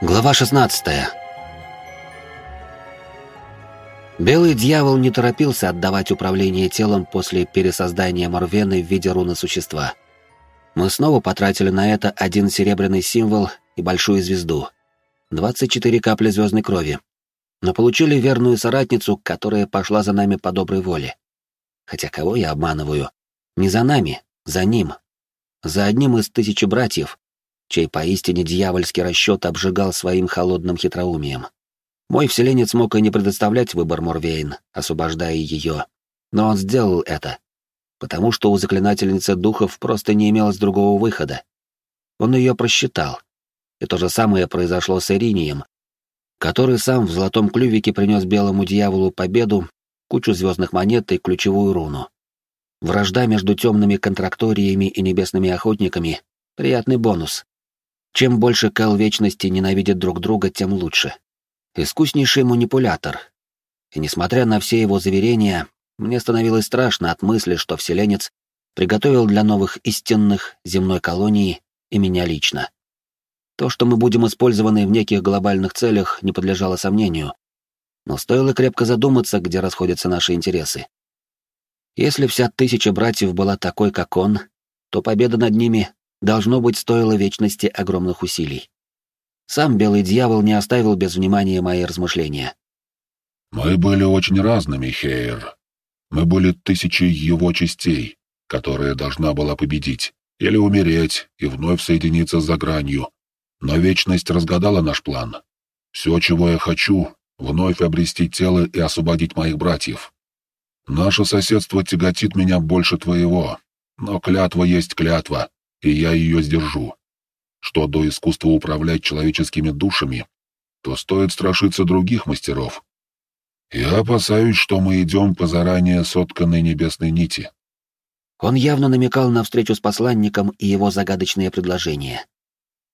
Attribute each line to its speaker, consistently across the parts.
Speaker 1: Глава 16 Белый дьявол не торопился отдавать управление телом после пересоздания Морвены в виде руны существа. Мы снова потратили на это один серебряный символ и большую звезду. 24 капли звездной крови. Но получили верную соратницу, которая пошла за нами по доброй воле. Хотя кого я обманываю? Не за нами, за ним. За одним из тысячи братьев, чей поистине дьявольский расчет обжигал своим холодным хитроумием. Мой вселенец мог и не предоставлять выбор Морвейн, освобождая ее, но он сделал это, потому что у заклинательницы духов просто не имелось другого выхода. Он ее просчитал. И то же самое произошло с Иринием, который сам в золотом клювике принес белому дьяволу победу, кучу звездных монет и ключевую руну. Вражда между темными контракториями и небесными охотниками — приятный бонус, чем больше Кэл Вечности ненавидит друг друга, тем лучше. Искуснейший манипулятор. И несмотря на все его заверения, мне становилось страшно от мысли, что Вселенец приготовил для новых истинных земной колонии и меня лично. То, что мы будем использованы в неких глобальных целях, не подлежало сомнению. Но стоило крепко задуматься, где расходятся наши интересы. Если вся тысяча братьев была такой, как он, то победа над ними должно быть, стоило вечности огромных усилий. Сам Белый Дьявол не оставил без внимания мои размышления.
Speaker 2: «Мы были очень разными, Хейер. Мы были тысячей его частей, которая должна была победить, или умереть и вновь соединиться за гранью. Но вечность разгадала наш план. Все, чего я хочу, вновь обрести тело и освободить моих братьев. Наше соседство тяготит меня больше твоего, но клятва есть клятва, и я ее сдержу. Что до искусства управлять человеческими душами, то стоит страшиться других мастеров. Я опасаюсь, что мы идем по заранее сотканной небесной нити.
Speaker 1: Он явно намекал на встречу с посланником и его загадочные предложения.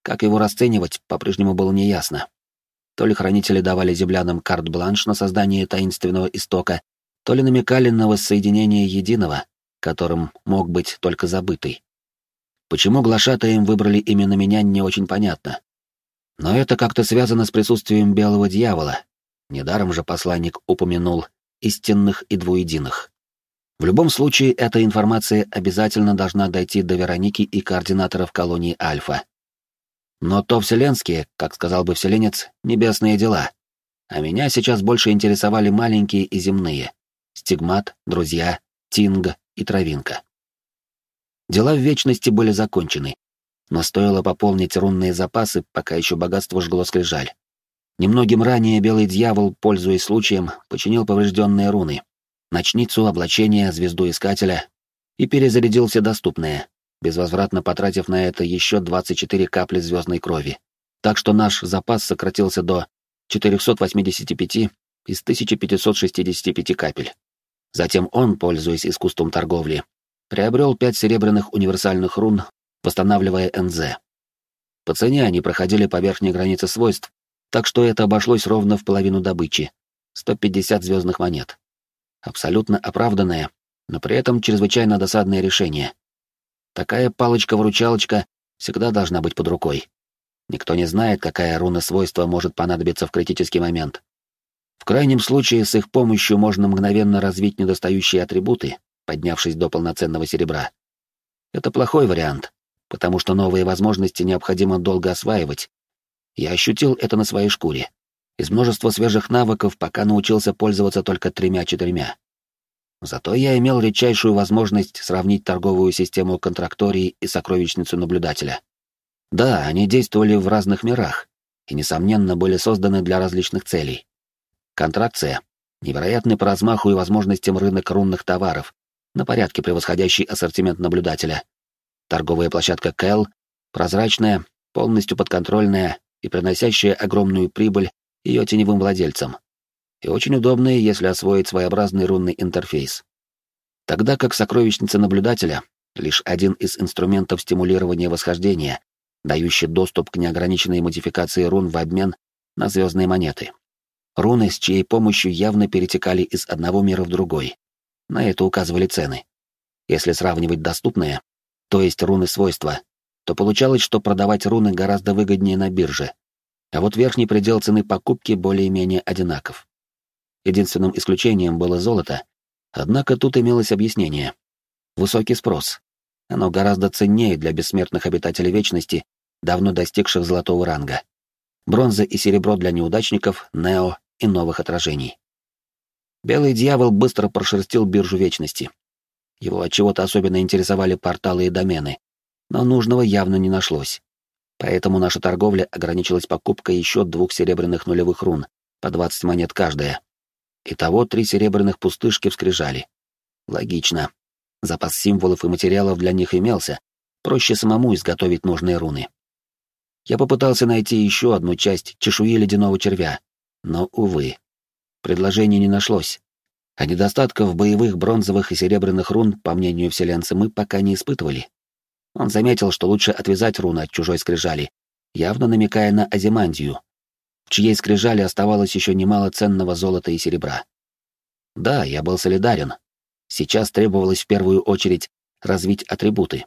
Speaker 1: Как его расценивать, по-прежнему было неясно. То ли хранители давали землянам карт-бланш на создание таинственного истока, то ли намекали на воссоединение единого, которым мог быть только забытый. Почему глашатаем выбрали именно меня, не очень понятно. Но это как-то связано с присутствием белого дьявола. Недаром же посланник упомянул истинных и двуединых. В любом случае, эта информация обязательно должна дойти до Вероники и координаторов колонии Альфа. Но то вселенские, как сказал бы вселенец, небесные дела. А меня сейчас больше интересовали маленькие и земные. Стигмат, друзья, Тинга и Травинка. Дела в вечности были закончены, но стоило пополнить рунные запасы, пока еще богатство жгло скрижаль. Немногим ранее Белый Дьявол, пользуясь случаем, починил поврежденные руны, ночницу, облачение, звезду Искателя и перезарядил все доступные, безвозвратно потратив на это еще 24 капли звездной крови. Так что наш запас сократился до 485 из 1565 капель. Затем он, пользуясь искусством торговли, Приобрел пять серебряных универсальных рун, восстанавливая НЗ. По цене они проходили по верхней границе свойств, так что это обошлось ровно в половину добычи — 150 звездных монет. Абсолютно оправданное, но при этом чрезвычайно досадное решение. Такая палочка-выручалочка всегда должна быть под рукой. Никто не знает, какая руна свойства может понадобиться в критический момент. В крайнем случае, с их помощью можно мгновенно развить недостающие атрибуты, поднявшись до полноценного серебра. Это плохой вариант, потому что новые возможности необходимо долго осваивать. Я ощутил это на своей шкуре. Из множества свежих навыков пока научился пользоваться только тремя-четырьмя. Зато я имел редчайшую возможность сравнить торговую систему контрактории и сокровищницу наблюдателя. Да, они действовали в разных мирах и, несомненно, были созданы для различных целей. Контракция — невероятный по размаху и возможностям рынок рунных товаров, на порядке превосходящий ассортимент наблюдателя. Торговая площадка Кэл, прозрачная, полностью подконтрольная и приносящая огромную прибыль ее теневым владельцам. И очень удобная, если освоить своеобразный рунный интерфейс. Тогда как сокровищница наблюдателя — лишь один из инструментов стимулирования восхождения, дающий доступ к неограниченной модификации рун в обмен на звездные монеты. Руны, с чьей помощью явно перетекали из одного мира в другой, на это указывали цены. Если сравнивать доступные, то есть руны свойства, то получалось, что продавать руны гораздо выгоднее на бирже. а вот верхний предел цены покупки более-менее одинаков. Единственным исключением было золото, однако тут имелось объяснение. Высокий спрос. Оно гораздо ценнее для бессмертных обитателей Вечности, давно достигших золотого ранга. Бронза и серебро для неудачников, нео и новых отражений. Белый дьявол быстро прошерстил биржу Вечности. Его от чего-то особенно интересовали порталы и домены, но нужного явно не нашлось. Поэтому наша торговля ограничилась покупкой еще двух серебряных нулевых рун, по 20 монет каждая. Итого три серебряных пустышки вскрижали. Логично. Запас символов и материалов для них имелся, проще самому изготовить нужные руны. Я попытался найти еще одну часть чешуи ледяного червя, но, увы, предложений не нашлось. А недостатков боевых бронзовых и серебряных рун, по мнению вселенца, мы пока не испытывали. Он заметил, что лучше отвязать руны от чужой скрижали, явно намекая на Азимандию, в чьей скрижали оставалось еще немало ценного золота и серебра. Да, я был солидарен. Сейчас требовалось в первую очередь развить атрибуты.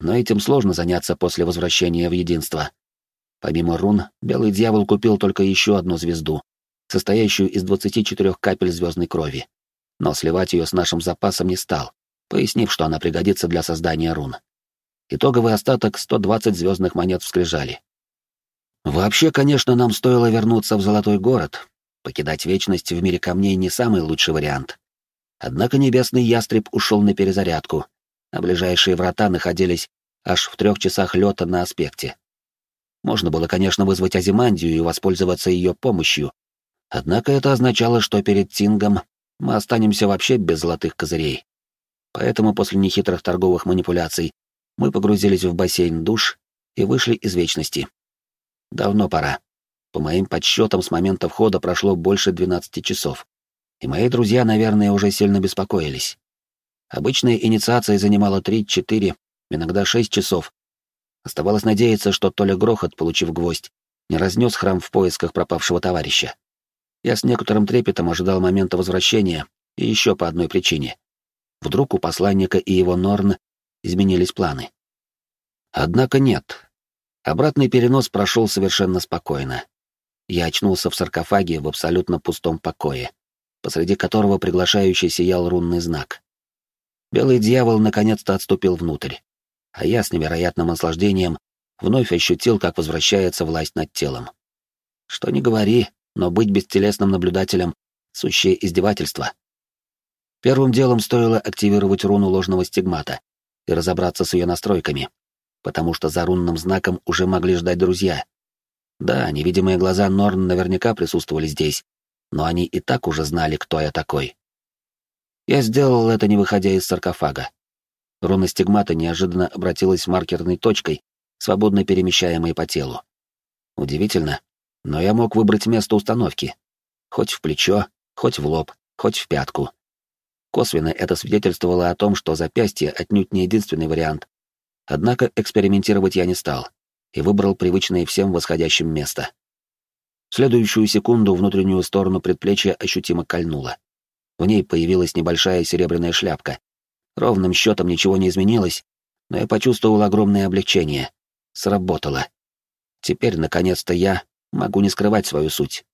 Speaker 1: Но этим сложно заняться после возвращения в единство. Помимо рун, Белый Дьявол купил только еще одну звезду, состоящую из 24 капель звездной крови. Но сливать ее с нашим запасом не стал, пояснив, что она пригодится для создания рун. Итоговый остаток — 120 звездных монет вскрижали. Вообще, конечно, нам стоило вернуться в Золотой город. Покидать вечность в мире камней не самый лучший вариант. Однако небесный ястреб ушел на перезарядку, а ближайшие врата находились аж в трех часах лета на аспекте. Можно было, конечно, вызвать Азимандию и воспользоваться ее помощью, однако это означало, что перед Тингом мы останемся вообще без золотых козырей. Поэтому после нехитрых торговых манипуляций мы погрузились в бассейн душ и вышли из вечности. Давно пора. По моим подсчетам, с момента входа прошло больше 12 часов. И мои друзья, наверное, уже сильно беспокоились. Обычная инициация занимала 3-4, иногда 6 часов. Оставалось надеяться, что Толя Грохот, получив гвоздь, не разнес храм в поисках пропавшего товарища. Я с некоторым трепетом ожидал момента возвращения, и еще по одной причине. Вдруг у посланника и его Норн изменились планы. Однако нет. Обратный перенос прошел совершенно спокойно. Я очнулся в саркофаге в абсолютно пустом покое, посреди которого приглашающий сиял рунный знак. Белый дьявол наконец-то отступил внутрь, а я с невероятным наслаждением вновь ощутил, как возвращается власть над телом. Что ни говори, но быть бестелесным наблюдателем — сущее издевательство. Первым делом стоило активировать руну ложного стигмата, и разобраться с ее настройками, потому что за рунным знаком уже могли ждать друзья. Да, невидимые глаза Норн наверняка присутствовали здесь, но они и так уже знали, кто я такой. Я сделал это, не выходя из саркофага. Руна стигмата неожиданно обратилась маркерной точкой, свободно перемещаемой по телу. Удивительно, но я мог выбрать место установки. Хоть в плечо, хоть в лоб, хоть в пятку. Косвенно это свидетельствовало о том, что запястье отнюдь не единственный вариант. Однако экспериментировать я не стал и выбрал привычное всем восходящим место. В следующую секунду внутреннюю сторону предплечья ощутимо кольнуло. В ней появилась небольшая серебряная шляпка. Ровным счетом ничего не изменилось, но я почувствовал огромное облегчение. Сработало. Теперь, наконец-то, я могу не скрывать свою суть.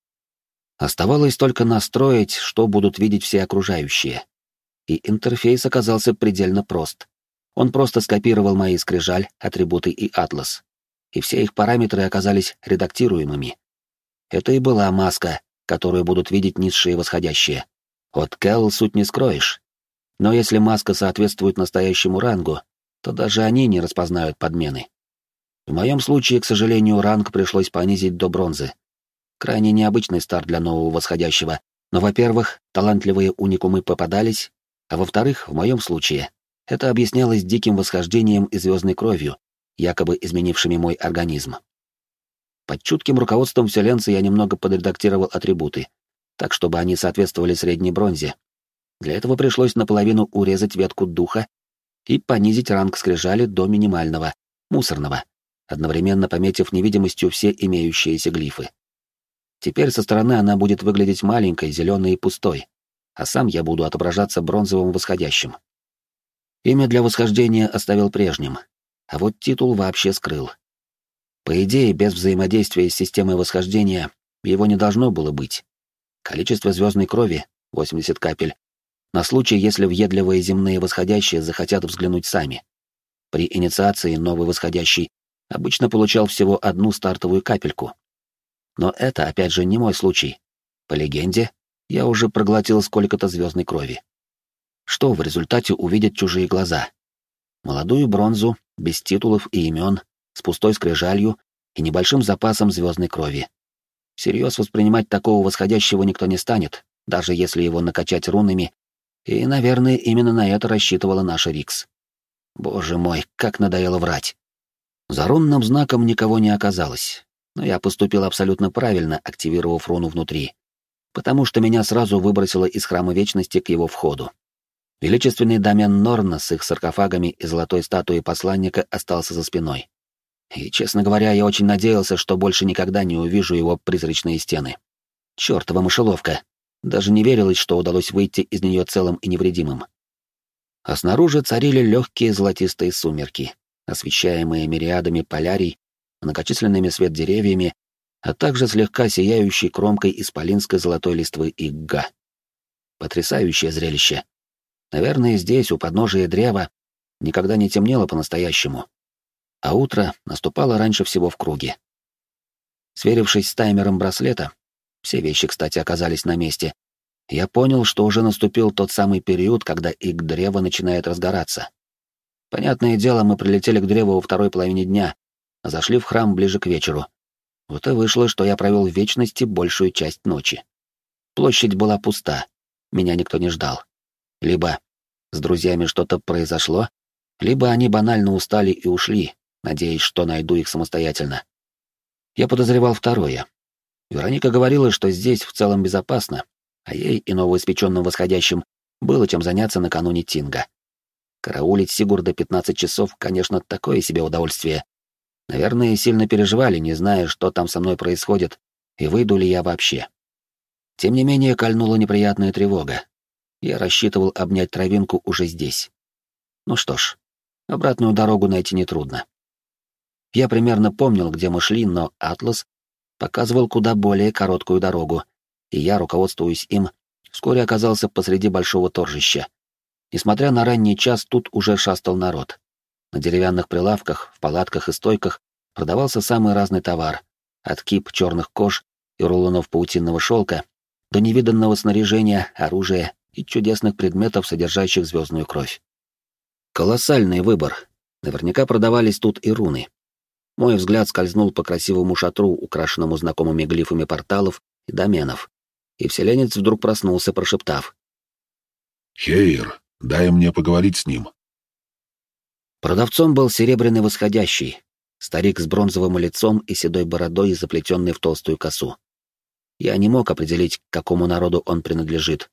Speaker 1: Оставалось только настроить, что будут видеть все окружающие и интерфейс оказался предельно прост. Он просто скопировал мои скрижаль, атрибуты и атлас. И все их параметры оказались редактируемыми. Это и была маска, которую будут видеть низшие восходящие. От Кэл суть не скроешь. Но если маска соответствует настоящему рангу, то даже они не распознают подмены. В моем случае, к сожалению, ранг пришлось понизить до бронзы. Крайне необычный старт для нового восходящего, но, во-первых, талантливые уникумы попадались, а во-вторых, в моем случае, это объяснялось диким восхождением и звездной кровью, якобы изменившими мой организм. Под чутким руководством вселенца я немного подредактировал атрибуты, так чтобы они соответствовали средней бронзе. Для этого пришлось наполовину урезать ветку духа и понизить ранг скрижали до минимального, мусорного, одновременно пометив невидимостью все имеющиеся глифы. Теперь со стороны она будет выглядеть маленькой, зеленой и пустой, а сам я буду отображаться бронзовым восходящим. Имя для восхождения оставил прежним, а вот титул вообще скрыл. По идее, без взаимодействия с системой восхождения его не должно было быть. Количество звездной крови — 80 капель. На случай, если въедливые земные восходящие захотят взглянуть сами. При инициации новый восходящий обычно получал всего одну стартовую капельку. Но это, опять же, не мой случай. По легенде, я уже проглотил сколько-то звездной крови. Что в результате увидят чужие глаза? Молодую бронзу, без титулов и имен, с пустой скрижалью и небольшим запасом звездной крови. Всерьез воспринимать такого восходящего никто не станет, даже если его накачать рунами, и, наверное, именно на это рассчитывала наша Рикс. Боже мой, как надоело врать. За рунным знаком никого не оказалось, но я поступил абсолютно правильно, активировав руну внутри, потому что меня сразу выбросило из Храма Вечности к его входу. Величественный домен Норна с их саркофагами и золотой статуей посланника остался за спиной. И, честно говоря, я очень надеялся, что больше никогда не увижу его призрачные стены. Чёртова мышеловка. Даже не верилось, что удалось выйти из нее целым и невредимым. А снаружи царили легкие золотистые сумерки, освещаемые мириадами полярий, многочисленными свет деревьями, а также слегка сияющей кромкой исполинской золотой листвы игга. Потрясающее зрелище. Наверное, здесь, у подножия древа, никогда не темнело по-настоящему а утро наступало раньше всего в круге. Сверившись с таймером браслета, все вещи, кстати, оказались на месте, я понял, что уже наступил тот самый период, когда ик древа начинает разгораться. Понятное дело, мы прилетели к древу во второй половине дня, а зашли в храм ближе к вечеру. Вот и вышло, что я провел в вечности большую часть ночи. Площадь была пуста, меня никто не ждал. Либо с друзьями что-то произошло, либо они банально устали и ушли, надеясь, что найду их самостоятельно. Я подозревал второе. Вероника говорила, что здесь в целом безопасно, а ей и новоиспеченным восходящим было чем заняться накануне Тинга. Караулить Сигурда 15 часов, конечно, такое себе удовольствие. Наверное, сильно переживали, не зная, что там со мной происходит, и выйду ли я вообще. Тем не менее, кольнула неприятная тревога. Я рассчитывал обнять травинку уже здесь. Ну что ж, обратную дорогу найти нетрудно. Я примерно помнил, где мы шли, но Атлас показывал куда более короткую дорогу, и я, руководствуясь им, вскоре оказался посреди большого торжища. Несмотря на ранний час, тут уже шастал народ. На деревянных прилавках, в палатках и стойках продавался самый разный товар, от кип черных кож и рулонов паутинного шелка до невиданного снаряжения, оружия и чудесных предметов, содержащих звездную кровь. Колоссальный выбор. Наверняка продавались тут и руны. Мой взгляд скользнул по красивому шатру, украшенному знакомыми глифами порталов и доменов, и вселенец вдруг проснулся, прошептав.
Speaker 2: «Хейер, дай мне поговорить с ним».
Speaker 1: Продавцом был серебряный восходящий, старик с бронзовым лицом и седой бородой, заплетенный в толстую косу. Я не мог определить, к какому народу он принадлежит.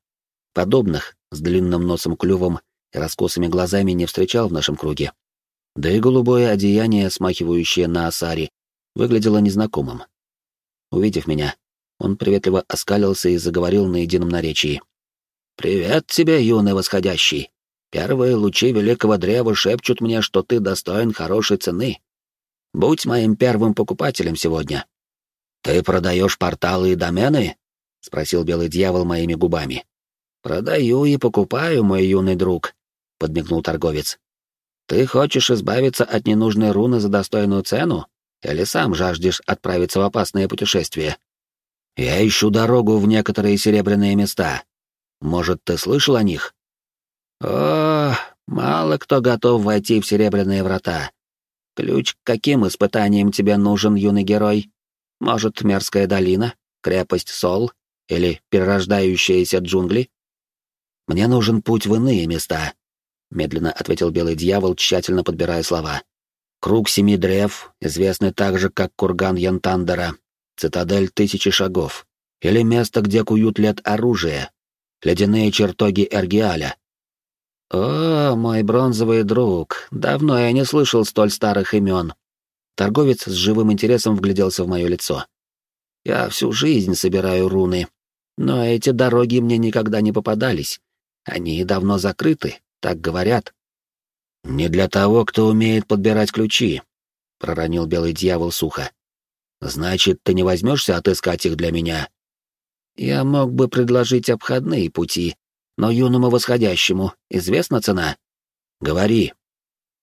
Speaker 1: Подобных, с длинным носом-клювом и раскосыми глазами, не встречал в нашем круге да и голубое одеяние, смахивающее на осари, выглядело незнакомым. Увидев меня, он приветливо оскалился и заговорил на едином наречии. «Привет тебе, юный восходящий! Первые лучи великого древа шепчут мне, что ты достоин хорошей цены. Будь моим первым покупателем сегодня». «Ты продаешь порталы и домены?» — спросил белый дьявол моими губами. «Продаю и покупаю, мой юный друг», — подмигнул торговец. Ты хочешь избавиться от ненужной руны за достойную цену? Или сам жаждешь отправиться в опасное путешествие? Я ищу дорогу в некоторые серебряные места. Может, ты слышал о них? О, мало кто готов войти в серебряные врата. Ключ к каким испытаниям тебе нужен, юный герой? Может, Мерзкая долина, крепость Сол или перерождающиеся джунгли? Мне нужен путь в иные места, медленно ответил белый дьявол, тщательно подбирая слова. Круг семи древ, известный также как курган Янтандера, цитадель тысячи шагов, или место, где куют лет оружие, ледяные чертоги Эргиаля. О, мой бронзовый друг, давно я не слышал столь старых имен. Торговец с живым интересом вгляделся в мое лицо. Я всю жизнь собираю руны, но эти дороги мне никогда не попадались. Они давно закрыты, так говорят. Не для того, кто умеет подбирать ключи. проронил белый дьявол сухо. Значит, ты не возьмешься отыскать их для меня? Я мог бы предложить обходные пути, но юному восходящему известна цена? Говори.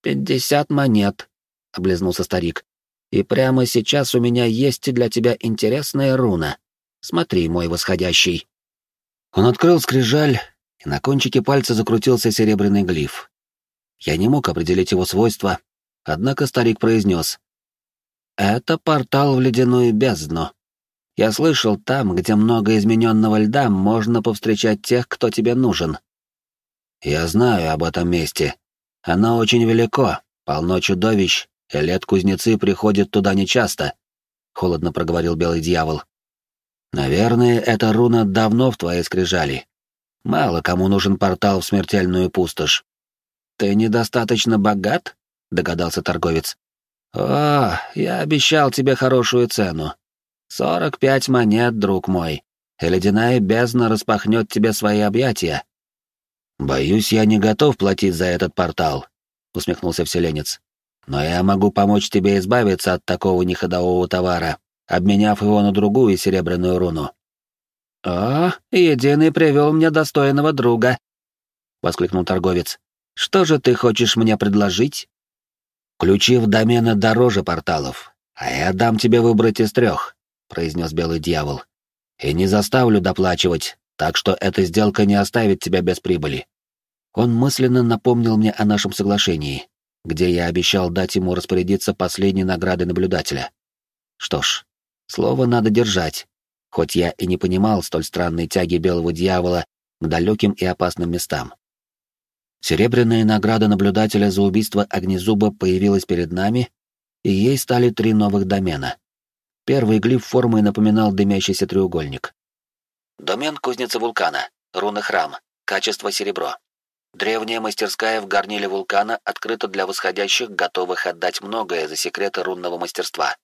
Speaker 1: Пятьдесят монет, облизнулся старик. И прямо сейчас у меня есть для тебя интересная руна. Смотри, мой восходящий. Он открыл скрижаль, и на кончике пальца закрутился серебряный глиф. Я не мог определить его свойства, однако старик произнес. «Это портал в ледяную бездну. Я слышал, там, где много измененного льда, можно повстречать тех, кто тебе нужен». «Я знаю об этом месте. Оно очень велико, полно чудовищ, и лет-кузнецы приходят туда нечасто», — холодно проговорил белый дьявол. «Наверное, эта руна давно в твоей скрижали. Мало кому нужен портал в смертельную пустошь. Ты недостаточно богат?» — догадался торговец. «О, я обещал тебе хорошую цену. Сорок пять монет, друг мой, и ледяная бездна распахнет тебе свои объятия». «Боюсь, я не готов платить за этот портал», — усмехнулся вселенец. «Но я могу помочь тебе избавиться от такого неходового товара, обменяв его на другую серебряную руну». «О, единый привел мне достойного друга», — воскликнул торговец. «Что же ты хочешь мне предложить?» «Ключи в домены дороже порталов, а я дам тебе выбрать из трех», — произнес белый дьявол. «И не заставлю доплачивать, так что эта сделка не оставит тебя без прибыли». Он мысленно напомнил мне о нашем соглашении, где я обещал дать ему распорядиться последней наградой наблюдателя. Что ж, слово надо держать, хоть я и не понимал столь странной тяги белого дьявола к далеким и опасным местам. Серебряная награда наблюдателя за убийство Огнезуба появилась перед нами, и ей стали три новых домена. Первый глиф формой напоминал дымящийся треугольник. Домен кузницы вулкана, руны храм, качество серебро. Древняя мастерская в горниле вулкана открыта для восходящих, готовых отдать многое за секреты рунного мастерства.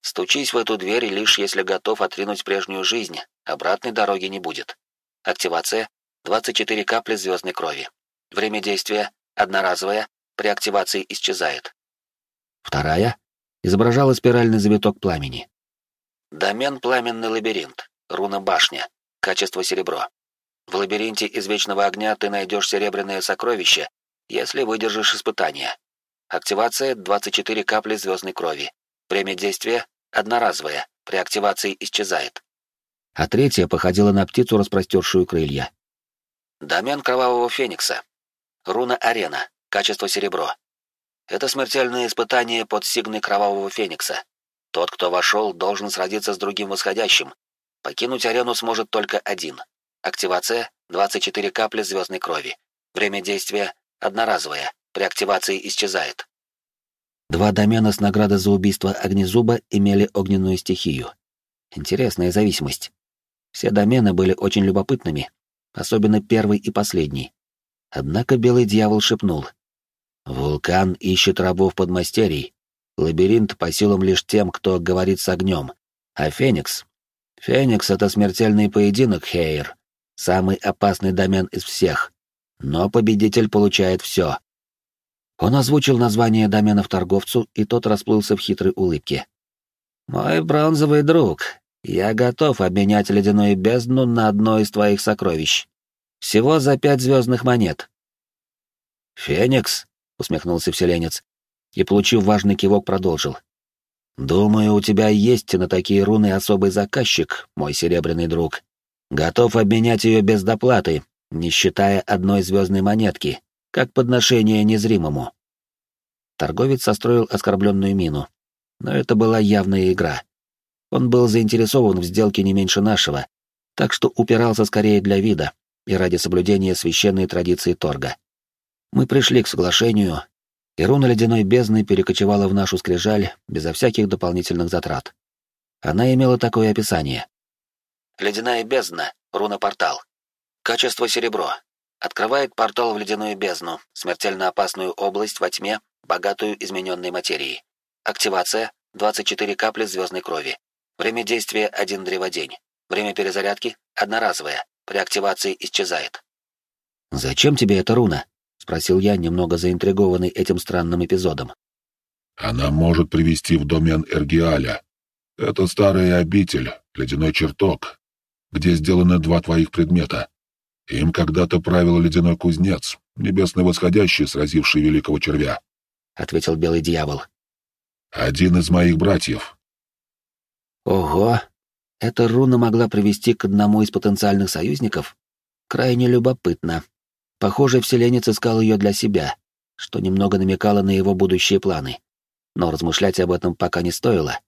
Speaker 1: Стучись в эту дверь лишь если готов отринуть прежнюю жизнь, обратной дороги не будет. Активация — 24 капли звездной крови. Время действия — одноразовое, при активации исчезает. Вторая изображала спиральный завиток пламени. Домен «Пламенный лабиринт», руна «Башня», качество серебро. В лабиринте из вечного огня ты найдешь серебряное сокровище, если выдержишь испытание. Активация — 24 капли звездной крови. Время действия одноразовое, при активации исчезает. А третья походила на птицу, распростершую крылья. Домен Кровавого Феникса. Руна Арена. Качество серебро. Это смертельное испытание под сигной Кровавого Феникса. Тот, кто вошел, должен сразиться с другим восходящим. Покинуть арену сможет только один. Активация — 24 капли звездной крови. Время действия — одноразовое. При активации исчезает. Два домена с наградой за убийство Огнезуба имели огненную стихию. Интересная зависимость. Все домены были очень любопытными, особенно первый и последний. Однако белый дьявол шепнул. «Вулкан ищет рабов подмастерий. Лабиринт по силам лишь тем, кто говорит с огнем. А Феникс? Феникс — это смертельный поединок, Хейр. Самый опасный домен из всех. Но победитель получает все. Он озвучил название доменов торговцу, и тот расплылся в хитрой улыбке. «Мой бронзовый друг, я готов обменять ледяную бездну на одно из твоих сокровищ. Всего за пять звездных монет». «Феникс?» — усмехнулся вселенец, и, получив важный кивок, продолжил. «Думаю, у тебя есть на такие руны особый заказчик, мой серебряный друг. Готов обменять ее без доплаты, не считая одной звездной монетки, как подношение незримому. Торговец состроил оскорбленную мину, но это была явная игра. Он был заинтересован в сделке не меньше нашего, так что упирался скорее для вида и ради соблюдения священной традиции торга. Мы пришли к соглашению, и руна ледяной бездны перекочевала в нашу скрижаль безо всяких дополнительных затрат. Она имела такое описание. «Ледяная бездна, руна-портал. Качество серебро. Открывает портал в ледяную бездну, смертельно опасную область во тьме, богатую измененной материей. Активация — 24 капли звездной крови. Время действия — один древодень. Время перезарядки — одноразовое. При активации исчезает. «Зачем тебе эта руна?» — спросил я, немного заинтригованный этим странным эпизодом.
Speaker 2: Она может привести в домен Эргиаля. Это старая обитель, ледяной чертог, где сделаны два твоих предмета. Им когда-то правил ледяной кузнец, небесный восходящий, сразивший великого червя.
Speaker 1: — ответил белый дьявол.
Speaker 2: «Один из моих братьев».
Speaker 1: «Ого! Эта руна могла привести к одному из потенциальных союзников? Крайне любопытно. Похоже, вселенец искал ее для себя, что немного намекало на его будущие планы но размышлять об этом пока не стоило.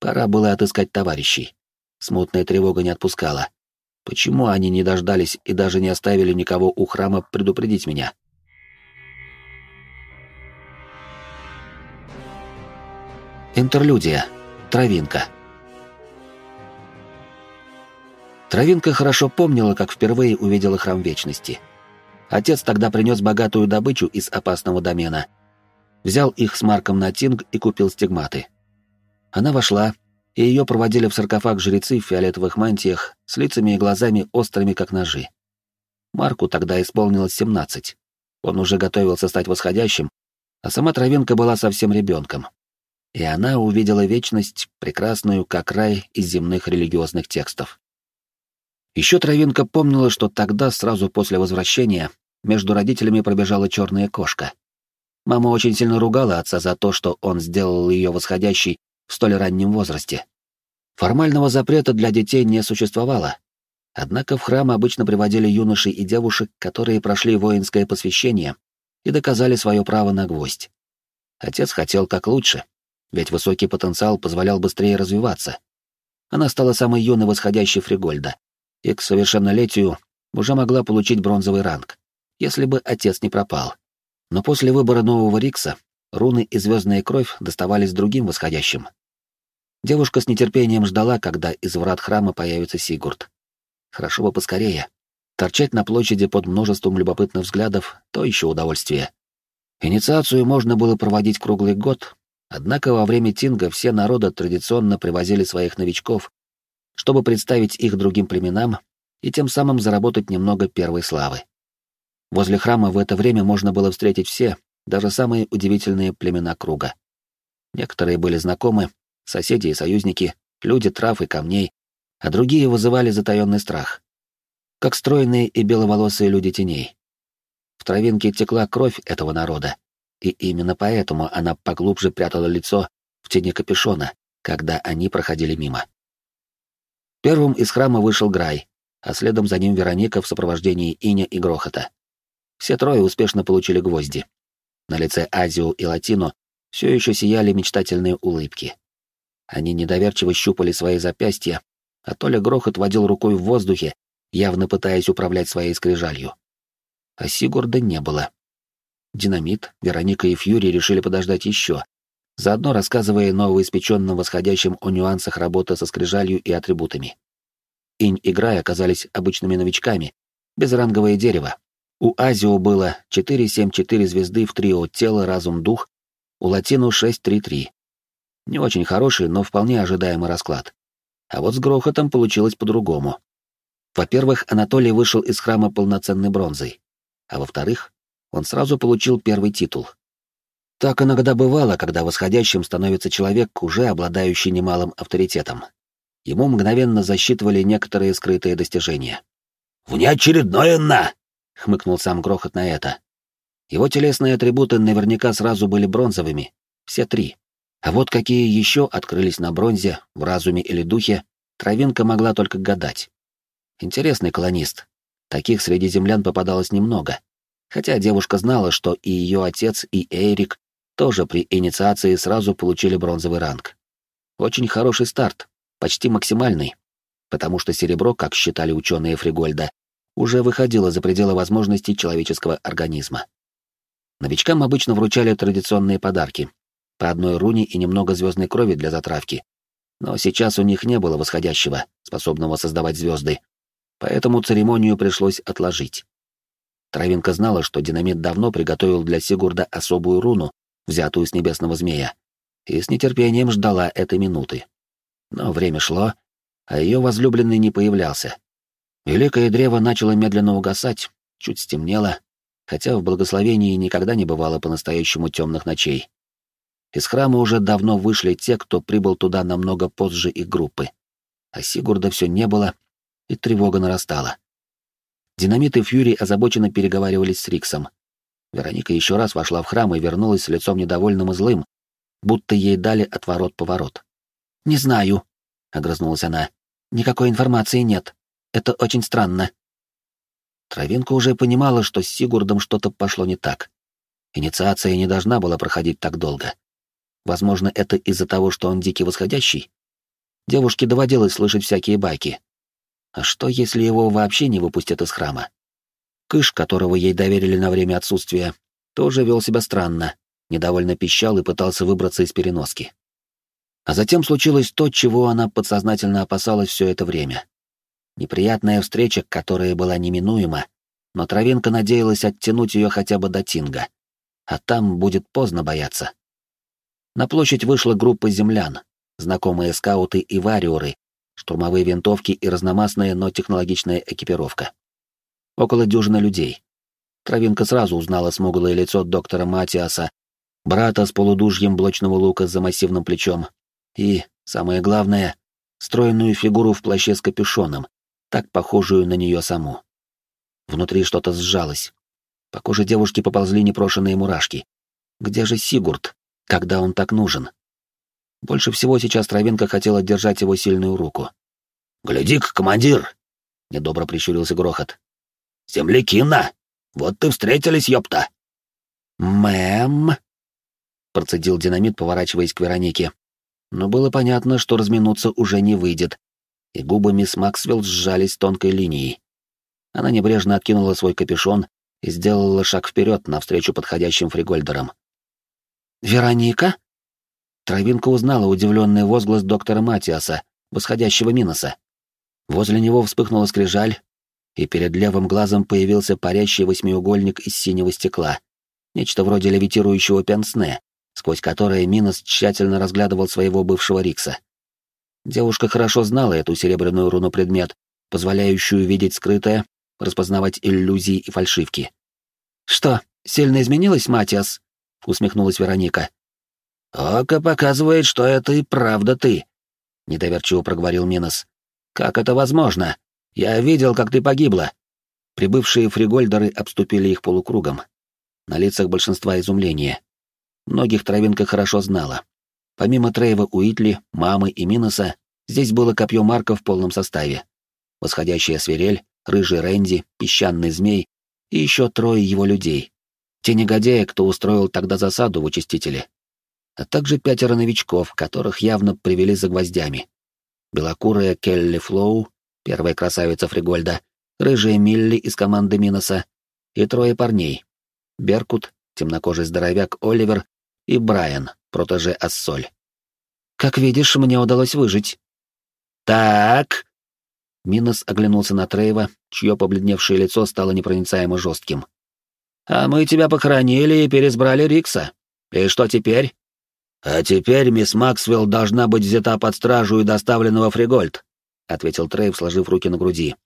Speaker 1: Пора было отыскать товарищей. Смутная тревога не отпускала. Почему они не дождались и даже не оставили никого у храма предупредить меня? Интерлюдия. Травинка. Травинка хорошо помнила, как впервые увидела храм Вечности. Отец тогда принес богатую добычу из опасного домена — взял их с Марком на тинг и купил стигматы. Она вошла, и ее проводили в саркофаг жрецы в фиолетовых мантиях с лицами и глазами острыми, как ножи. Марку тогда исполнилось семнадцать. Он уже готовился стать восходящим, а сама травинка была совсем ребенком. И она увидела вечность, прекрасную, как рай из земных религиозных текстов. Еще травинка помнила, что тогда, сразу после возвращения, между родителями пробежала черная кошка — Мама очень сильно ругала отца за то, что он сделал ее восходящей в столь раннем возрасте. Формального запрета для детей не существовало. Однако в храм обычно приводили юношей и девушек, которые прошли воинское посвящение и доказали свое право на гвоздь. Отец хотел как лучше, ведь высокий потенциал позволял быстрее развиваться. Она стала самой юной восходящей Фригольда, и к совершеннолетию уже могла получить бронзовый ранг, если бы отец не пропал. Но после выбора нового Рикса руны и звездная кровь доставались другим восходящим. Девушка с нетерпением ждала, когда из врат храма появится Сигурд. Хорошо бы поскорее. Торчать на площади под множеством любопытных взглядов — то еще удовольствие. Инициацию можно было проводить круглый год, однако во время Тинга все народы традиционно привозили своих новичков, чтобы представить их другим племенам и тем самым заработать немного первой славы. Возле храма в это время можно было встретить все, даже самые удивительные племена круга. Некоторые были знакомы, соседи и союзники, люди трав и камней, а другие вызывали затаённый страх. Как стройные и беловолосые люди теней. В травинке текла кровь этого народа, и именно поэтому она поглубже прятала лицо в тени капюшона, когда они проходили мимо. Первым из храма вышел Грай, а следом за ним Вероника в сопровождении Иня и Грохота. Все трое успешно получили гвозди. На лице Азио и Латино все еще сияли мечтательные улыбки. Они недоверчиво щупали свои запястья, а Толя Грохот водил рукой в воздухе, явно пытаясь управлять своей скрижалью. А Сигурда не было. Динамит, Вероника и Фьюри решили подождать еще, заодно рассказывая новоиспеченным восходящим о нюансах работы со скрижалью и атрибутами. Инь и Грай оказались обычными новичками, безранговое дерево, у Азио было 4-7-4 звезды в трио тело, разум, дух, у Латину 6-3-3. Не очень хороший, но вполне ожидаемый расклад. А вот с грохотом получилось по-другому. Во-первых, Анатолий вышел из храма полноценной бронзой. А во-вторых, он сразу получил первый титул. Так иногда бывало, когда восходящим становится человек, уже обладающий немалым авторитетом. Ему мгновенно засчитывали некоторые скрытые достижения.
Speaker 3: «Внеочередное на!»
Speaker 1: — хмыкнул сам Грохот на это. Его телесные атрибуты наверняка сразу были бронзовыми, все три. А вот какие еще открылись на бронзе, в разуме или духе, Травинка могла только гадать. Интересный колонист. Таких среди землян попадалось немного. Хотя девушка знала, что и ее отец, и Эрик тоже при инициации сразу получили бронзовый ранг. Очень хороший старт, почти максимальный, потому что серебро, как считали ученые Фригольда, уже выходила за пределы возможностей человеческого организма. Новичкам обычно вручали традиционные подарки, по одной руне и немного звездной крови для затравки. Но сейчас у них не было восходящего, способного создавать звезды, поэтому церемонию пришлось отложить. Травинка знала, что динамит давно приготовил для Сигурда особую руну, взятую с небесного змея, и с нетерпением ждала этой минуты. Но время шло, а ее возлюбленный не появлялся. Великое древо начало медленно угасать, чуть стемнело, хотя в благословении никогда не бывало по-настоящему темных ночей. Из храма уже давно вышли те, кто прибыл туда намного позже их группы. А Сигурда все не было, и тревога нарастала. Динамит и Фьюри озабоченно переговаривались с Риксом. Вероника еще раз вошла в храм и вернулась с лицом недовольным и злым, будто ей дали отворот-поворот. «Не знаю», — огрызнулась она. «Никакой информации нет. Это очень странно». Травинка уже понимала, что с Сигурдом что-то пошло не так. Инициация не должна была проходить так долго. Возможно, это из-за того, что он дикий восходящий? Девушке доводилось слышать всякие байки. А что, если его вообще не выпустят из храма? Кыш, которого ей доверили на время отсутствия, тоже вел себя странно, недовольно пищал и пытался выбраться из переноски. А затем случилось то, чего она подсознательно опасалась все это время. Неприятная встреча, которая была неминуема, но Травинка надеялась оттянуть ее хотя бы до Тинга. А там будет поздно бояться. На площадь вышла группа землян, знакомые скауты и вариоры, штурмовые винтовки и разномастная, но технологичная экипировка. Около дюжины людей. Травинка сразу узнала смуглое лицо доктора Матиаса, брата с полудужьем блочного лука за массивным плечом и, самое главное, стройную фигуру в плаще с капюшоном, так похожую на нее саму. Внутри что-то сжалось. По коже девушки поползли непрошенные мурашки. Где же Сигурд, когда он так нужен? Больше всего сейчас Травинка хотела держать его сильную руку.
Speaker 3: «Гляди-ка, командир!» — недобро прищурился Грохот. «Землякина! Вот ты встретились, ёпта!»
Speaker 1: «Мэм!» — процедил динамит, поворачиваясь к Веронике. Но было понятно, что разминуться уже не выйдет, и губы мисс Максвелл сжались тонкой линией. Она небрежно откинула свой капюшон и сделала шаг вперед навстречу подходящим фригольдерам. «Вероника?» Травинка узнала удивленный возглас доктора Матиаса, восходящего Миноса. Возле него вспыхнула скрижаль, и перед левым глазом появился парящий восьмиугольник из синего стекла, нечто вроде левитирующего пенсне, сквозь которое Минос тщательно разглядывал своего бывшего Рикса. Девушка хорошо знала эту серебряную руну-предмет, позволяющую видеть скрытое, распознавать иллюзии и фальшивки. «Что, сильно изменилась, Матиас?» — усмехнулась Вероника.
Speaker 3: «Око показывает, что это и правда ты», — недоверчиво проговорил Минос. «Как это возможно? Я видел, как ты погибла».
Speaker 1: Прибывшие фригольдеры обступили их полукругом. На лицах большинства изумление. Многих травинка хорошо знала. Помимо Трейва Уитли, мамы и Миноса, здесь было копье Марка в полном составе. Восходящая свирель, рыжий Рэнди, песчаный змей и еще трое его людей. Те негодяи, кто устроил тогда засаду в участителе а также пятеро новичков, которых явно привели за гвоздями. Белокурая Келли Флоу, первая красавица Фригольда, рыжая Милли из команды Миноса и трое парней. Беркут, темнокожий здоровяк Оливер и Брайан, протеже Ассоль. «Как видишь, мне удалось выжить».
Speaker 3: «Так...»
Speaker 1: Минос оглянулся на Трейва, чье побледневшее лицо стало непроницаемо жестким.
Speaker 3: «А мы тебя похоронили и пересбрали Рикса. И что теперь?» «А теперь мисс Максвелл должна быть взята под стражу и доставлена во Фригольд», — ответил Трейв, сложив руки на груди.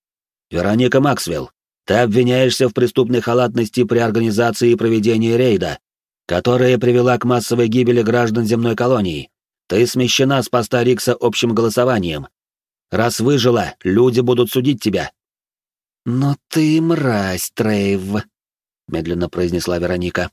Speaker 3: «Вероника Максвелл, ты обвиняешься в преступной халатности при организации и проведении рейда, которая привела к массовой гибели граждан земной колонии. Ты смещена с поста Рикса общим голосованием. Раз выжила, люди будут судить тебя».
Speaker 1: «Но ты мразь, Трейв», — медленно произнесла Вероника.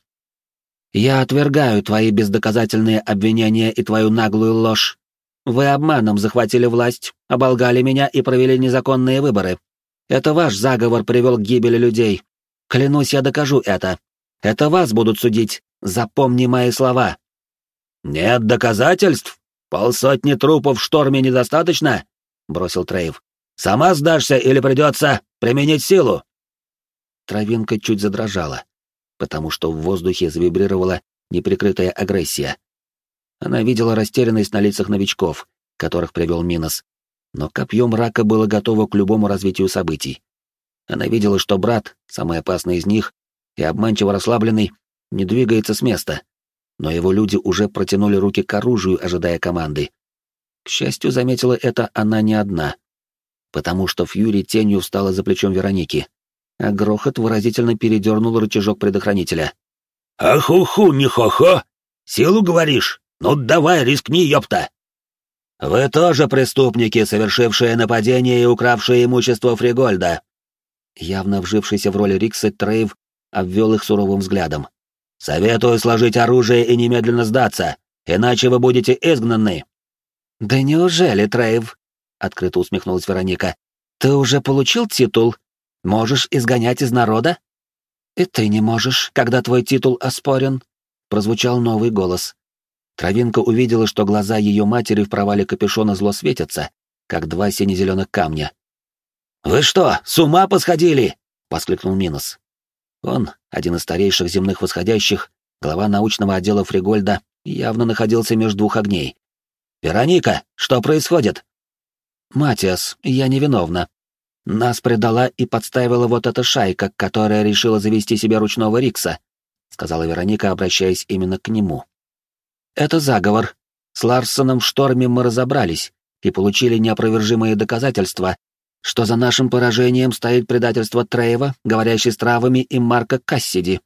Speaker 1: Я отвергаю твои бездоказательные обвинения и твою наглую ложь. Вы обманом захватили власть, оболгали меня и провели незаконные выборы. Это ваш заговор привел к гибели людей. Клянусь, я докажу это. Это вас будут судить. Запомни мои слова.
Speaker 3: Нет доказательств? Полсотни трупов в шторме недостаточно? Бросил Трейв. Сама сдашься или придется применить силу?
Speaker 1: Травинка чуть задрожала потому что в воздухе завибрировала неприкрытая агрессия. Она видела растерянность на лицах новичков, которых привел Минос, но копье мрака было готово к любому развитию событий. Она видела, что брат, самый опасный из них, и обманчиво расслабленный, не двигается с места, но его люди уже протянули руки к оружию, ожидая команды. К счастью, заметила это она не одна, потому что Фьюри тенью встала за плечом Вероники, а грохот выразительно передернул рычажок предохранителя.
Speaker 3: «Аху-ху, не хо-хо!»
Speaker 1: Силу говоришь? Ну давай, рискни, ёпта!» «Вы тоже преступники, совершившие нападение и укравшие имущество Фригольда!» Явно вжившийся в роль Рикса Трейв обвел их суровым взглядом. «Советую сложить оружие и немедленно сдаться, иначе вы будете изгнаны!» «Да неужели, Трейв?» — открыто усмехнулась Вероника. «Ты уже получил титул? Можешь изгонять из народа?» «И ты не можешь, когда твой титул оспорен», — прозвучал новый голос. Травинка увидела, что глаза ее матери в провале капюшона зло светятся, как два сине-зеленых камня. «Вы что, с ума посходили?» — воскликнул Минос. Он, один из старейших земных восходящих, глава научного отдела Фригольда, явно находился между двух огней. «Вероника, что происходит?» «Матиас, я невиновна. Нас предала и подставила вот эта шайка, которая решила завести себе ручного Рикса», — сказала Вероника, обращаясь именно к нему. Это заговор. С Ларсоном в шторме мы разобрались и получили неопровержимые доказательства, что за нашим поражением стоит предательство Треева, говорящий с травами, и Марка Кассиди.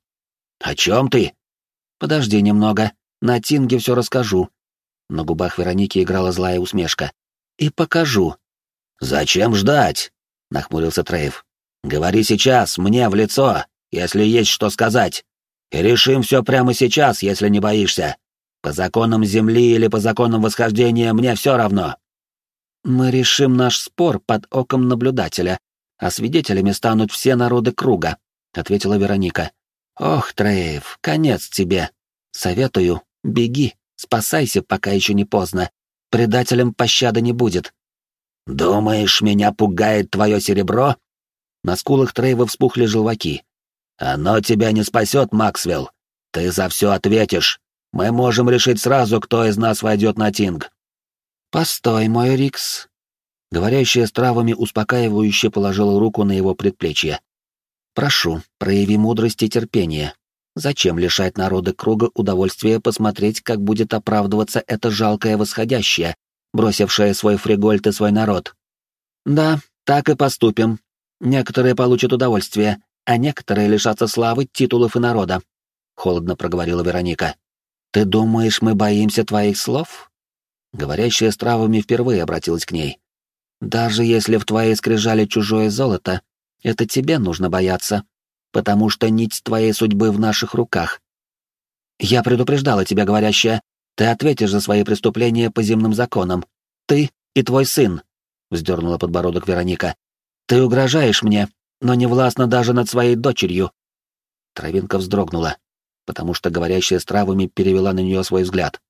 Speaker 1: О чем ты? Подожди немного, на Тинге все расскажу. На губах Вероники играла злая усмешка. И покажу. Зачем ждать? Нахмурился Треев. Говори сейчас, мне в лицо, если есть что сказать. И решим все прямо сейчас, если не боишься. По законам Земли или по законам восхождения мне все равно. Мы решим наш спор под оком наблюдателя, а свидетелями станут все народы круга, ответила Вероника. Ох, Трейв, конец тебе. Советую, беги, спасайся, пока еще не поздно. Предателям пощады не будет. Думаешь, меня пугает твое серебро? На скулах Трейва вспухли желваки. Оно тебя не спасет, Максвелл. Ты за все ответишь. Мы можем решить сразу, кто из нас войдет на Тинг. Постой, мой Рикс. Говорящая с травами успокаивающе положила руку на его предплечье. Прошу, прояви мудрость и терпение. Зачем лишать народа круга удовольствия посмотреть, как будет оправдываться это жалкое восходящее, бросившее свой фригольт и свой народ? Да, так и поступим. Некоторые получат удовольствие, а некоторые лишатся славы, титулов и народа. Холодно проговорила Вероника. «Ты думаешь, мы боимся твоих слов?» Говорящая с травами впервые обратилась к ней. «Даже если в твоей скрижали чужое золото, это тебе нужно бояться, потому что нить твоей судьбы в наших руках. Я предупреждала тебя, говорящая, ты ответишь за свои преступления по земным законам. Ты и твой сын», — вздернула подбородок Вероника. «Ты угрожаешь мне, но не властна даже над своей дочерью». Травинка вздрогнула потому что говорящая с травами перевела на нее свой взгляд.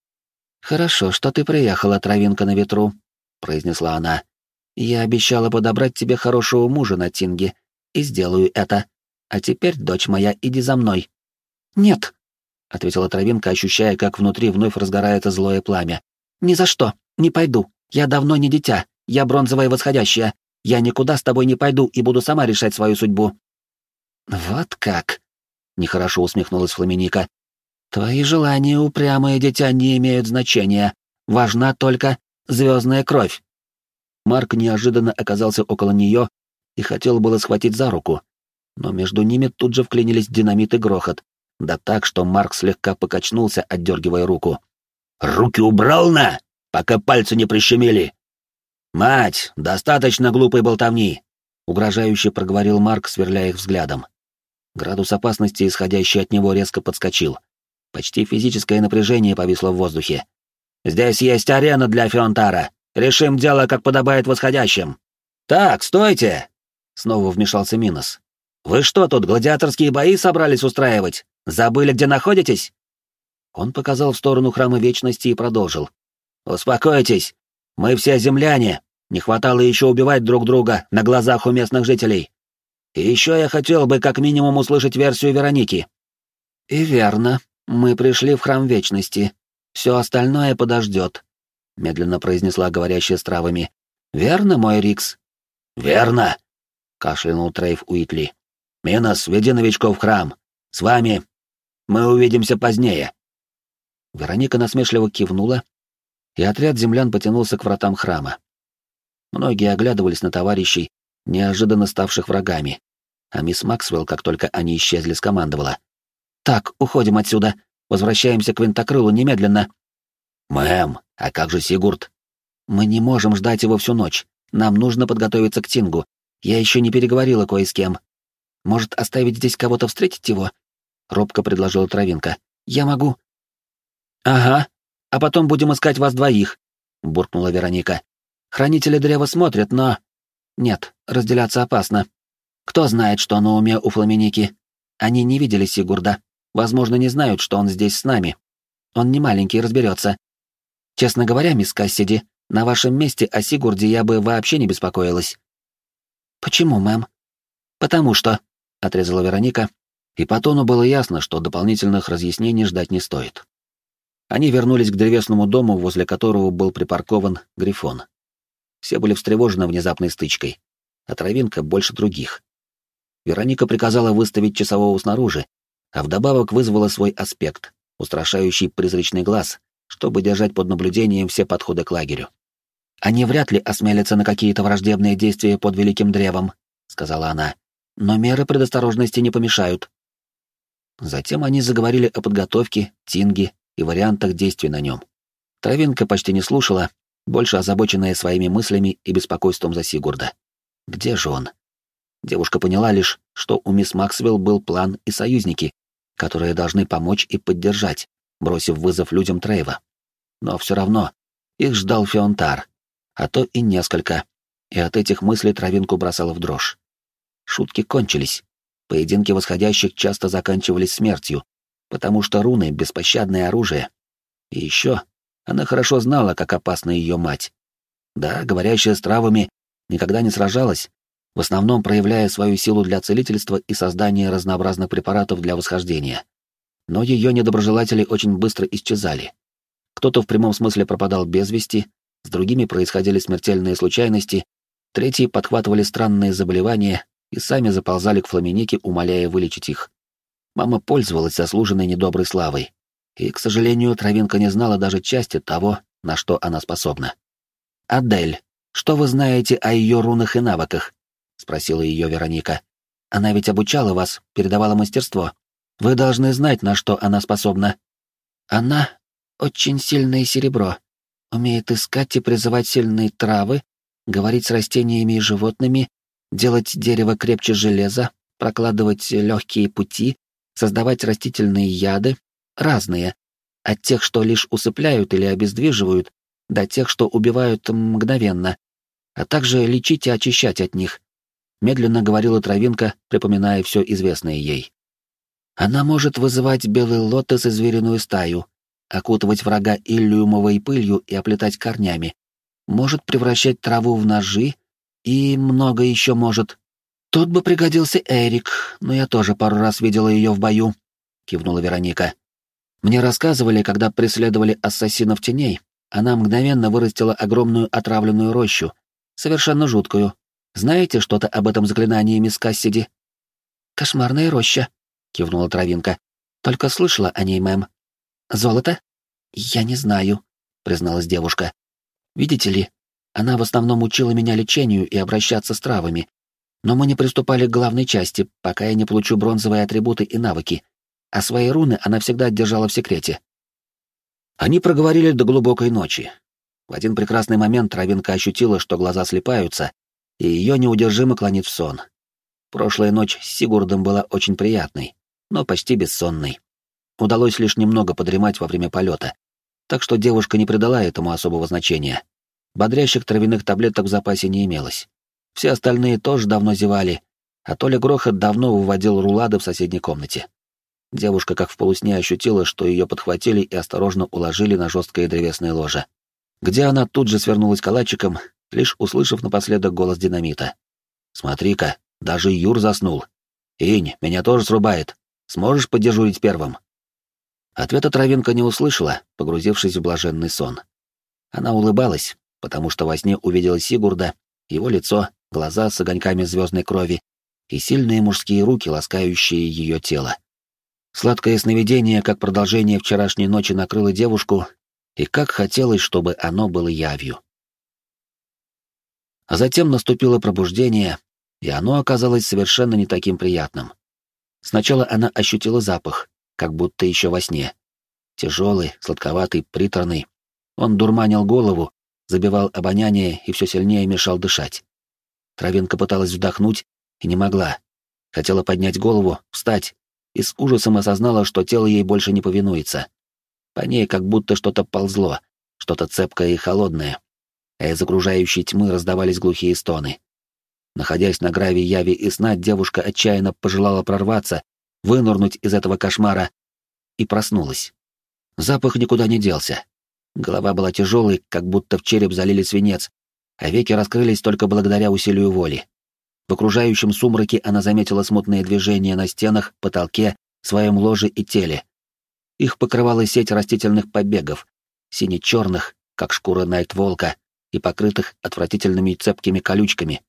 Speaker 1: «Хорошо, что ты приехала, травинка на ветру», — произнесла она. «Я обещала подобрать тебе хорошего мужа на Тинге, и сделаю это. А теперь, дочь моя, иди за мной». «Нет», — ответила травинка, ощущая, как внутри вновь разгорается злое пламя. «Ни за что, не пойду. Я давно не дитя, я бронзовая восходящая. Я никуда с тобой не пойду и буду сама решать свою судьбу». «Вот как», Нехорошо усмехнулась Фламиника. Твои желания, упрямые дитя, не имеют значения. Важна только звездная кровь. Марк неожиданно оказался около нее и хотел было схватить за руку, но между ними тут же вклинились динамит и грохот, да так, что Марк слегка покачнулся, отдергивая руку. «Руки убрал на, пока пальцы не прищемили!» «Мать, достаточно глупой болтовни!» — угрожающе проговорил Марк, сверляя их взглядом. Градус опасности, исходящий от него, резко подскочил. Почти физическое напряжение повисло в воздухе. «Здесь есть арена для Фионтара. Решим дело, как подобает восходящим». «Так, стойте!» Снова вмешался Минос. «Вы что тут, гладиаторские бои собрались устраивать? Забыли, где находитесь?» Он показал в сторону Храма Вечности и продолжил. «Успокойтесь. Мы все земляне. Не хватало еще убивать друг друга на глазах у местных жителей. И еще я хотел бы как минимум услышать версию Вероники. И верно, мы пришли в храм вечности. Все остальное подождет, медленно произнесла говорящая с травами. Верно, мой Рикс? Верно, кашлянул Трейв Уитли. Минос, веди новичков в храм. С вами. Мы увидимся позднее. Вероника насмешливо кивнула, и отряд землян потянулся к вратам храма. Многие оглядывались на товарищей, неожиданно ставших врагами. А мисс Максвелл, как только они исчезли, скомандовала. «Так, уходим отсюда. Возвращаемся к винтокрылу немедленно.
Speaker 3: Мэм, а как же Сигурд?
Speaker 1: Мы не можем ждать его всю ночь. Нам нужно подготовиться к Тингу. Я еще не переговорила кое с кем. Может, оставить здесь кого-то встретить его? Робко предложила Травинка. Я могу. Ага. А потом будем искать вас двоих, буркнула Вероника. Хранители древа смотрят, но... Нет, разделяться опасно. Кто знает, что на уме у Фламеники? Они не видели Сигурда. Возможно, не знают, что он здесь с нами. Он не маленький, разберется. Честно говоря, мисс Кассиди, на вашем месте о Сигурде я бы вообще не беспокоилась. Почему, мэм? Потому что, — отрезала Вероника, и по тону было ясно, что дополнительных разъяснений ждать не стоит. Они вернулись к древесному дому, возле которого был припаркован Грифон. Все были встревожены внезапной стычкой, а Травинка больше других. Вероника приказала выставить часового снаружи, а вдобавок вызвала свой аспект, устрашающий призрачный глаз, чтобы держать под наблюдением все подходы к лагерю. «Они вряд ли осмелятся на какие-то враждебные действия под Великим Древом», — сказала она. «Но меры предосторожности не помешают». Затем они заговорили о подготовке, тинге и вариантах действий на нем. Травинка почти не слушала, больше озабоченная своими мыслями и беспокойством за Сигурда. Где же он? Девушка поняла лишь, что у мисс Максвелл был план и союзники, которые должны помочь и поддержать, бросив вызов людям Трейва. Но все равно их ждал Фионтар, а то и несколько, и от этих мыслей травинку бросала в дрожь. Шутки кончились. Поединки восходящих часто заканчивались смертью, потому что руны — беспощадное оружие. И еще она хорошо знала, как опасна ее мать. Да, говорящая с травами, никогда не сражалась, в основном проявляя свою силу для целительства и создания разнообразных препаратов для восхождения. Но ее недоброжелатели очень быстро исчезали. Кто-то в прямом смысле пропадал без вести, с другими происходили смертельные случайности, третьи подхватывали странные заболевания и сами заползали к Фламенике, умоляя вылечить их. Мама пользовалась заслуженной недоброй славой, и, к сожалению, Травинка не знала даже части того, на что она способна. «Адель, что вы знаете о ее рунах и навыках?» — спросила ее Вероника. «Она ведь обучала вас, передавала мастерство. Вы должны знать, на что она способна». «Она — очень сильное серебро. Умеет искать и призывать сильные травы, говорить с растениями и животными, делать дерево крепче железа, прокладывать легкие пути, создавать растительные яды, разные, от тех, что лишь усыпляют или обездвиживают, до тех, что убивают мгновенно, а также лечить и очищать от них, медленно говорила Травинка, припоминая все известное ей. Она может вызывать белый лотос и звериную стаю, окутывать врага иллюмовой пылью и оплетать корнями, может превращать траву в ножи и много еще может. Тут бы пригодился Эрик, но я тоже пару раз видела ее в бою, кивнула Вероника. Мне рассказывали, когда преследовали ассасинов теней, она мгновенно вырастила огромную отравленную рощу, совершенно жуткую, знаете что-то об этом заклинании, мисс Кассиди?» «Кошмарная роща», — кивнула Травинка. «Только слышала о ней, мэм». «Золото?» «Я не знаю», — призналась девушка. «Видите ли, она в основном учила меня лечению и обращаться с травами, но мы не приступали к главной части, пока я не получу бронзовые атрибуты и навыки, а свои руны она всегда держала в секрете». Они проговорили до глубокой ночи. В один прекрасный момент Травинка ощутила, что глаза слепаются, и ее неудержимо клонит в сон. Прошлая ночь с Сигурдом была очень приятной, но почти бессонной. Удалось лишь немного подремать во время полета, так что девушка не придала этому особого значения. Бодрящих травяных таблеток в запасе не имелось. Все остальные тоже давно зевали, а Толя Грохот давно выводил рулады в соседней комнате. Девушка как в полусне ощутила, что ее подхватили и осторожно уложили на жесткое древесное ложе, где она тут же свернулась калачиком лишь услышав напоследок голос динамита. «Смотри-ка, даже Юр заснул. Инь, меня тоже срубает. Сможешь подежурить первым?» Ответа Травинка не услышала, погрузившись в блаженный сон. Она улыбалась, потому что во сне увидела Сигурда, его лицо, глаза с огоньками звездной крови и сильные мужские руки, ласкающие ее тело. Сладкое сновидение, как продолжение вчерашней ночи, накрыло девушку, и как хотелось, чтобы оно было явью. А затем наступило пробуждение, и оно оказалось совершенно не таким приятным. Сначала она ощутила запах, как будто еще во сне, Тяжелый, сладковатый, приторный. Он дурманил голову, забивал обоняние и все сильнее мешал дышать. Травинка пыталась вдохнуть и не могла. Хотела поднять голову, встать, и с ужасом осознала, что тело ей больше не повинуется. По ней как будто что-то ползло, что-то цепкое и холодное, а из окружающей тьмы раздавались глухие стоны. Находясь на граве яви и сна, девушка отчаянно пожелала прорваться, вынырнуть из этого кошмара, и проснулась. Запах никуда не делся. Голова была тяжелой, как будто в череп залили свинец, а веки раскрылись только благодаря усилию воли. В окружающем сумраке она заметила смутные движения на стенах, потолке, своем ложе и теле. Их покрывала сеть растительных побегов, сине-черных, как шкура найт-волка, и покрытых отвратительными цепкими колючками.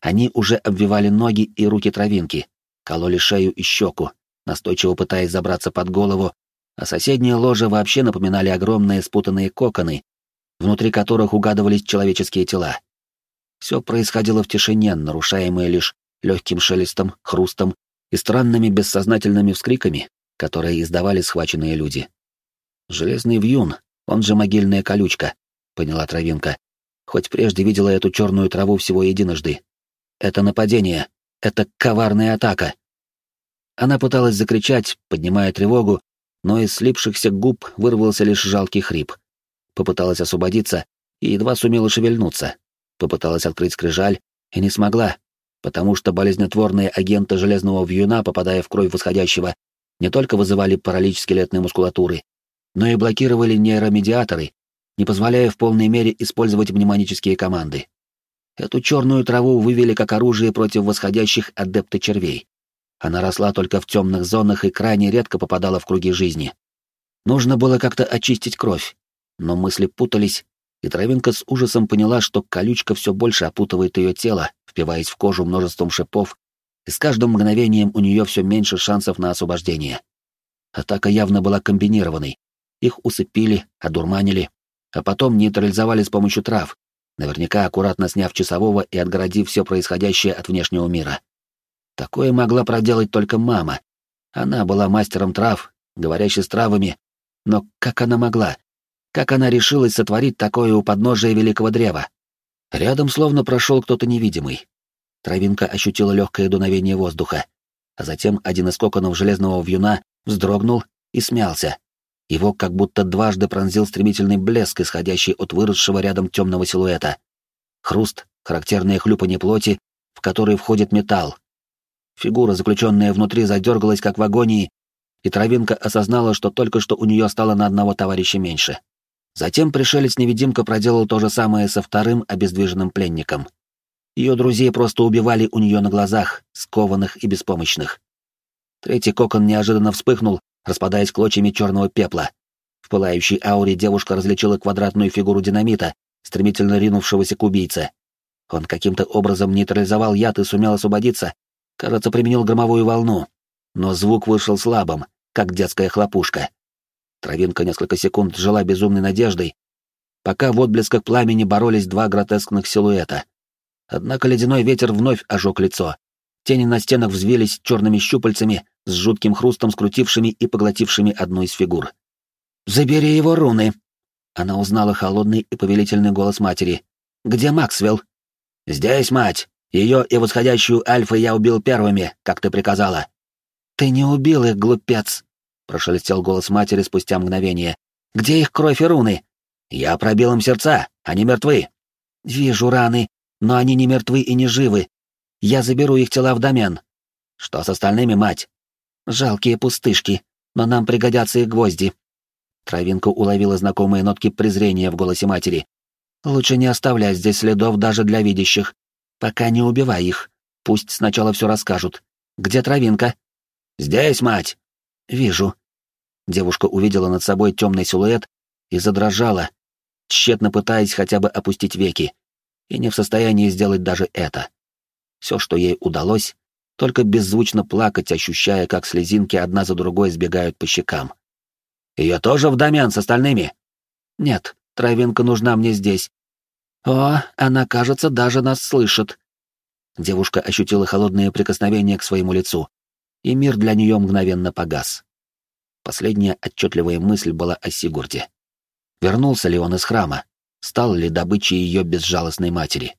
Speaker 1: Они уже обвивали ноги и руки травинки, кололи шею и щеку, настойчиво пытаясь забраться под голову, а соседние ложи вообще напоминали огромные спутанные коконы, внутри которых угадывались человеческие тела. Все происходило в тишине, нарушаемое лишь легким шелестом, хрустом и странными бессознательными вскриками, которые издавали схваченные люди. «Железный вьюн, он же могильная колючка», — поняла Травинка, хоть прежде видела эту черную траву всего единожды. «Это нападение, это коварная атака». Она пыталась закричать, поднимая тревогу, но из слипшихся губ вырвался лишь жалкий хрип. Попыталась освободиться и едва сумела шевельнуться. Попыталась открыть скрижаль и не смогла, потому что болезнетворные агенты железного вьюна, попадая в кровь восходящего, не только вызывали паралич скелетной мускулатуры, но и блокировали нейромедиаторы, не позволяя в полной мере использовать мнемонические команды. Эту черную траву вывели как оружие против восходящих адепты червей. Она росла только в темных зонах и крайне редко попадала в круги жизни. Нужно было как-то очистить кровь, но мысли путались, и травинка с ужасом поняла, что колючка все больше опутывает ее тело, впиваясь в кожу множеством шипов, и с каждым мгновением у нее все меньше шансов на освобождение. Атака явно была комбинированной. Их усыпили, одурманили, а потом нейтрализовали с помощью трав, наверняка аккуратно сняв часового и отгородив все происходящее от внешнего мира. Такое могла проделать только мама. Она была мастером трав, говорящей с травами, но как она могла? Как она решилась сотворить такое у подножия великого древа? Рядом словно прошел кто-то невидимый. Травинка ощутила легкое дуновение воздуха, а затем один из коконов железного вьюна вздрогнул и смялся. Его как будто дважды пронзил стремительный блеск, исходящий от выросшего рядом темного силуэта. Хруст, характерное хлюпанье плоти, в который входит металл, Фигура, заключенная внутри, задергалась, как в агонии, и травинка осознала, что только что у нее стало на одного товарища меньше. Затем пришелец-невидимка проделал то же самое со вторым обездвиженным пленником. Ее друзей просто убивали у нее на глазах, скованных и беспомощных. Третий кокон неожиданно вспыхнул, распадаясь клочьями черного пепла. В пылающей ауре девушка различила квадратную фигуру динамита, стремительно ринувшегося к убийце. Он каким-то образом нейтрализовал яд и сумел освободиться, Кажется, применил громовую волну, но звук вышел слабым, как детская хлопушка. Травинка несколько секунд жила безумной надеждой, пока в отблесках пламени боролись два гротескных силуэта. Однако ледяной ветер вновь ожег лицо. Тени на стенах взвелись черными щупальцами, с жутким хрустом скрутившими и поглотившими одну из фигур. «Забери его руны!» Она узнала холодный и повелительный голос матери. «Где Максвелл?» «Здесь, мать!» Ее и восходящую Альфа я убил первыми, как ты приказала». «Ты не убил их, глупец!» — прошелестел голос матери спустя мгновение. «Где их кровь и руны?» «Я пробил им сердца, они мертвы». «Вижу раны, но они не мертвы и не живы. Я заберу их тела в домен». «Что с остальными, мать?» «Жалкие пустышки, но нам пригодятся их гвозди». Травинка уловила знакомые нотки презрения в голосе матери. «Лучше не оставлять здесь следов даже для видящих. Пока не убивай их. Пусть сначала все расскажут. Где травинка? Здесь, мать. Вижу. Девушка увидела над собой темный силуэт и задрожала, тщетно пытаясь хотя бы опустить веки, и не в состоянии сделать даже это. Все, что ей удалось, только беззвучно плакать, ощущая, как слезинки одна за другой сбегают по щекам. Ее тоже в домен с остальными? Нет, травинка нужна мне здесь, «О, она, кажется, даже нас слышит». Девушка ощутила холодное прикосновение к своему лицу, и мир для нее мгновенно погас. последняя отчетливая мысль была о Сигурде. Вернулся ли он из храма? Стал ли добычей ее безжалостной матери?